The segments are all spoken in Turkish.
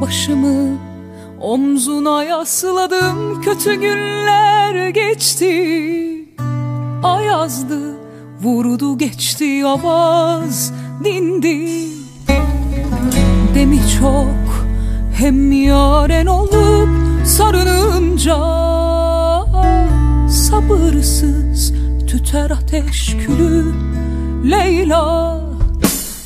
Başımı omzuna yasladım. Kötü günler geçti. Ayazdı vurdu geçti avaz dindi. Demi çok hem yaren olup sarınınca Sabırsız tüter ateş külü Leyla.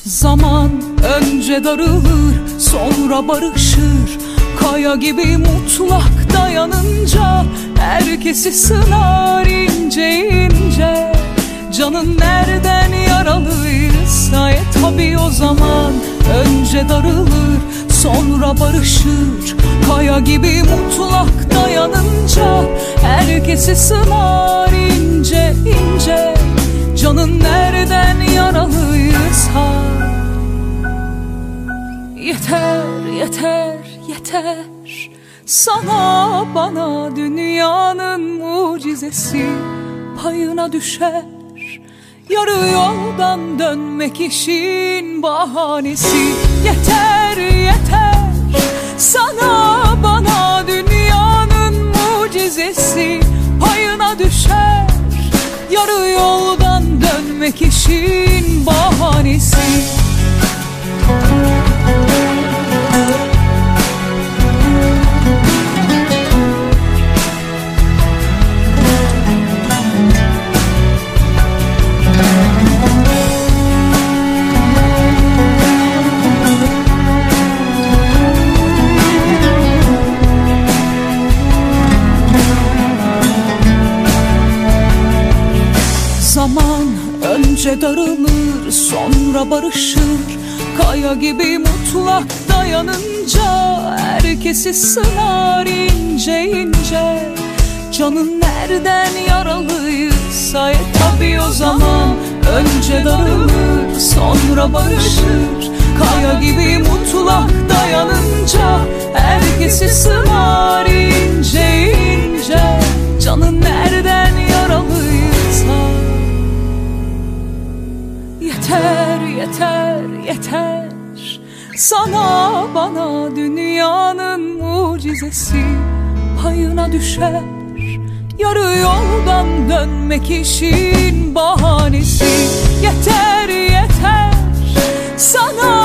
Zaman önce darılır sonra barışır Kaya gibi mutlak dayanınca Herkesi sınar ince ince. Canın nereden yaralıysa E tabi o zaman önce darılır sonra barışır. Kaya gibi mutlak dayanınca Herkesi sınar ince Yeter yeter yeter. Sana bana dünyanın mucizesi Payına düşer. Yarı yoldan dönmek işin bahanesi. Yeter yeter. Sana bana dünyanın mucizesi Payına düşer. Yarı yoldan dönmek işin bahanesi Zaman önce darılır sonra barışır. Kaya gibi mutlak dayanınca Herkesi sınar ince ince. Canın nereden yaralıysa E tabi o zaman önce darılır sonra barışır. Kaya gibi mutlak Sana bana dünyanın mucizesi. Payına düşer Yarı yoldan dönmek işin bahanesi. Yeter yeter. Sana